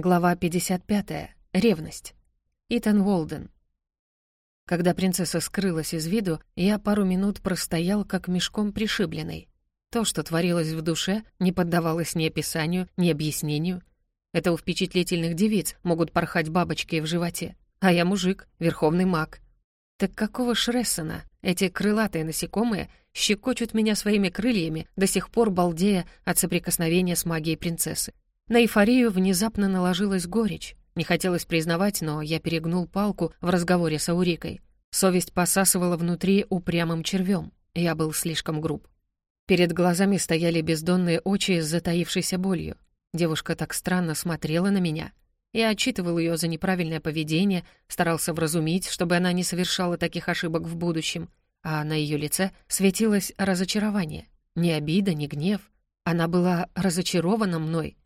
Глава 55. Ревность. Итан Уолден. Когда принцесса скрылась из виду, я пару минут простоял как мешком пришибленный. То, что творилось в душе, не поддавалось ни описанию, ни объяснению. Это у впечатлительных девиц могут порхать бабочки в животе. А я мужик, верховный маг. Так какого Шрессона? Эти крылатые насекомые щекочут меня своими крыльями, до сих пор балдея от соприкосновения с магией принцессы. На эйфорию внезапно наложилась горечь. Не хотелось признавать, но я перегнул палку в разговоре с Аурикой. Совесть посасывала внутри упрямым червем. Я был слишком груб. Перед глазами стояли бездонные очи с затаившейся болью. Девушка так странно смотрела на меня. Я отчитывал ее за неправильное поведение, старался вразумить, чтобы она не совершала таких ошибок в будущем. А на ее лице светилось разочарование. Ни обида, ни гнев. Она была разочарована мной,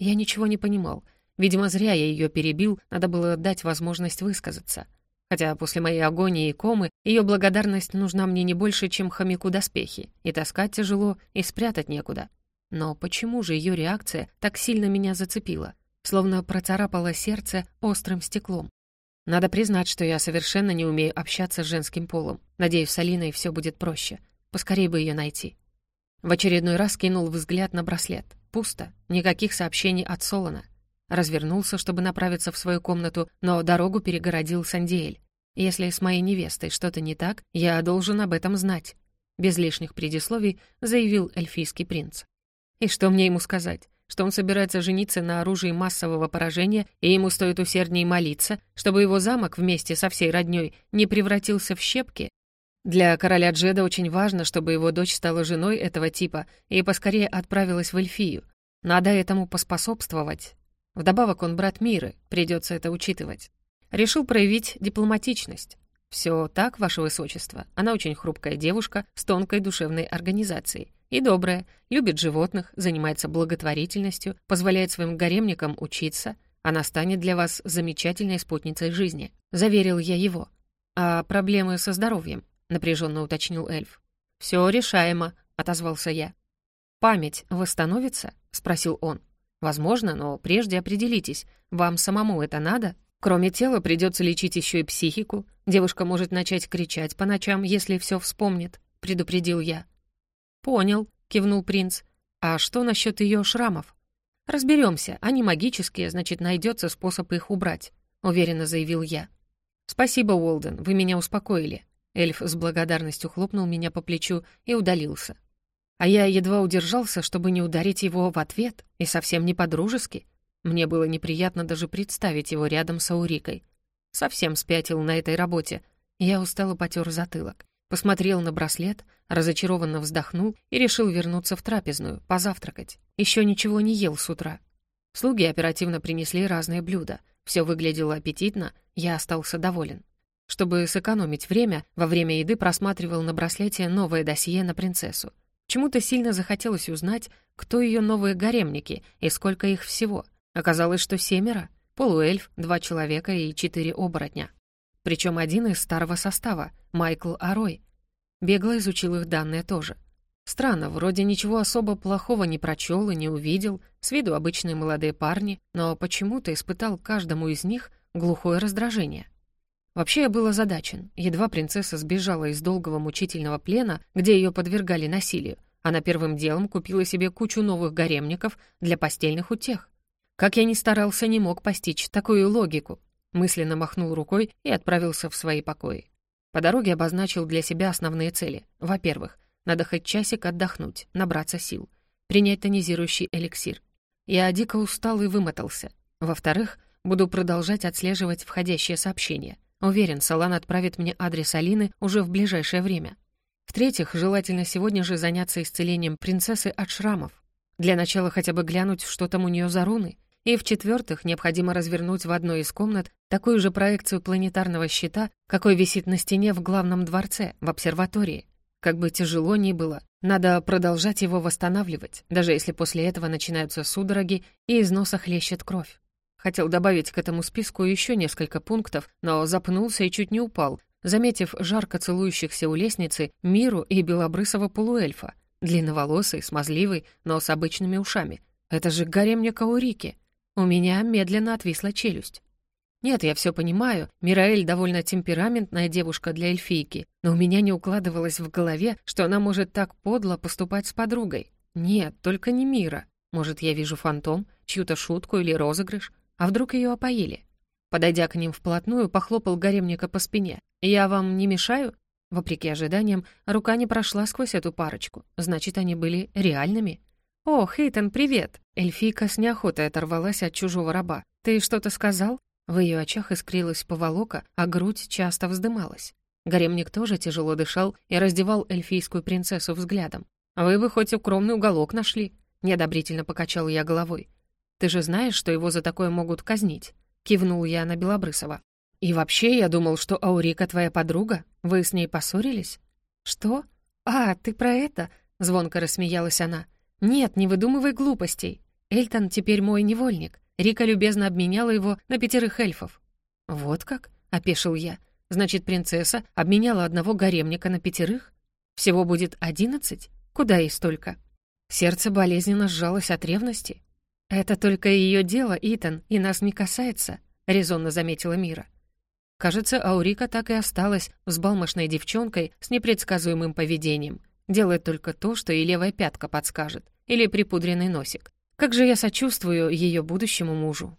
я ничего не понимал. Видимо, зря я ее перебил, надо было дать возможность высказаться. Хотя после моей агонии и комы ее благодарность нужна мне не больше, чем хомяку доспехи, и таскать тяжело, и спрятать некуда. Но почему же ее реакция так сильно меня зацепила? Словно процарапала сердце острым стеклом. Надо признать, что я совершенно не умею общаться с женским полом. Надеюсь, с Алиной все будет проще. Поскорее бы ее найти. В очередной раз кинул взгляд на браслет. Пусто, никаких сообщений от Солона. Развернулся, чтобы направиться в свою комнату, но дорогу перегородил Сандиэль. Если с моей невестой что-то не так, я должен об этом знать. Без лишних предисловий заявил эльфийский принц. И что мне ему сказать? Что он собирается жениться на оружии массового поражения, и ему стоит усерднее молиться, чтобы его замок вместе со всей роднёй не превратился в щепки? Для короля Джеда очень важно, чтобы его дочь стала женой этого типа и поскорее отправилась в Эльфию. Надо этому поспособствовать. Вдобавок он брат Миры, придется это учитывать. Решил проявить дипломатичность. Все так, ваше высочество. Она очень хрупкая девушка с тонкой душевной организацией. И добрая, любит животных, занимается благотворительностью, позволяет своим гаремникам учиться. Она станет для вас замечательной спутницей жизни. Заверил я его. А проблемы со здоровьем? Напряженно уточнил эльф. Все решаемо, отозвался я. Память восстановится? спросил он. Возможно, но прежде определитесь, вам самому это надо? Кроме тела придется лечить еще и психику. Девушка может начать кричать по ночам, если все вспомнит, предупредил я. Понял, кивнул принц. А что насчет ее шрамов? Разберемся, они магические, значит, найдется способ их убрать, уверенно заявил я. Спасибо, Уолден, вы меня успокоили. Эльф с благодарностью хлопнул меня по плечу и удалился. А я едва удержался, чтобы не ударить его в ответ, и совсем не по-дружески. Мне было неприятно даже представить его рядом с Аурикой. Совсем спятил на этой работе. Я устало потер затылок. Посмотрел на браслет, разочарованно вздохнул и решил вернуться в трапезную, позавтракать. Еще ничего не ел с утра. Слуги оперативно принесли разные блюда. Все выглядело аппетитно, я остался доволен. Чтобы сэкономить время, во время еды просматривал на браслете новое досье на принцессу. Чему-то сильно захотелось узнать, кто ее новые гаремники и сколько их всего. Оказалось, что семеро. Полуэльф, два человека и четыре оборотня. Причем один из старого состава, Майкл Арой. Бегло изучил их данные тоже. Странно, вроде ничего особо плохого не прочел и не увидел, с виду обычные молодые парни, но почему-то испытал каждому из них глухое раздражение. Вообще я был озадачен. Едва принцесса сбежала из долгого мучительного плена, где ее подвергали насилию, она первым делом купила себе кучу новых гаремников для постельных утех. Как я ни старался, не мог постичь такую логику. Мысленно махнул рукой и отправился в свои покои. По дороге обозначил для себя основные цели. Во-первых, надо хоть часик отдохнуть, набраться сил, принять тонизирующий эликсир. Я дико устал и вымотался. Во-вторых, буду продолжать отслеживать входящие сообщения — Уверен, Салан отправит мне адрес Алины уже в ближайшее время. В-третьих, желательно сегодня же заняться исцелением принцессы от шрамов. Для начала хотя бы глянуть, что там у нее за руны. И в-четвертых, необходимо развернуть в одной из комнат такую же проекцию планетарного щита, какой висит на стене в главном дворце, в обсерватории. Как бы тяжело ни было, надо продолжать его восстанавливать, даже если после этого начинаются судороги и из носа хлещет кровь. Хотел добавить к этому списку еще несколько пунктов, но запнулся и чуть не упал, заметив жарко целующихся у лестницы Миру и белобрысого полуэльфа, длинноволосый, смазливый, но с обычными ушами. Это же гаремня Каурики. У меня медленно отвисла челюсть. Нет, я все понимаю, Мираэль довольно темпераментная девушка для эльфийки, но у меня не укладывалось в голове, что она может так подло поступать с подругой. Нет, только не Мира. Может, я вижу фантом, чью-то шутку или розыгрыш, а вдруг ее опоили? Подойдя к ним вплотную, похлопал гаремника по спине. «Я вам не мешаю?» Вопреки ожиданиям, рука не прошла сквозь эту парочку. Значит, они были реальными. «О, Хейтон, привет!» Эльфийка с неохотой оторвалась от чужого раба. «Ты что-то сказал?» В ее очах искрилась поволока, а грудь часто вздымалась. Гаремник тоже тяжело дышал и раздевал эльфийскую принцессу взглядом. «Вы бы хоть укромный уголок нашли», — неодобрительно покачал я головой. «Ты же знаешь, что его за такое могут казнить?» — кивнул я на Белобрысова. «И вообще, я думал, что Аурика твоя подруга. Вы с ней поссорились?» «Что? А, ты про это?» — звонко рассмеялась она. «Нет, не выдумывай глупостей. Эльтон теперь мой невольник. Рика любезно обменяла его на пятерых эльфов». «Вот как?» — опешил я. «Значит, принцесса обменяла одного гаремника на пятерых? Всего будет одиннадцать? Куда ей столько?» Сердце болезненно сжалось от ревности. «Это только ее дело, Итан, и нас не касается», — резонно заметила Мира. Кажется, Аурика так и осталась взбалмошной девчонкой с непредсказуемым поведением. Делает только то, что и левая пятка подскажет, или припудренный носик. Как же я сочувствую ее будущему мужу.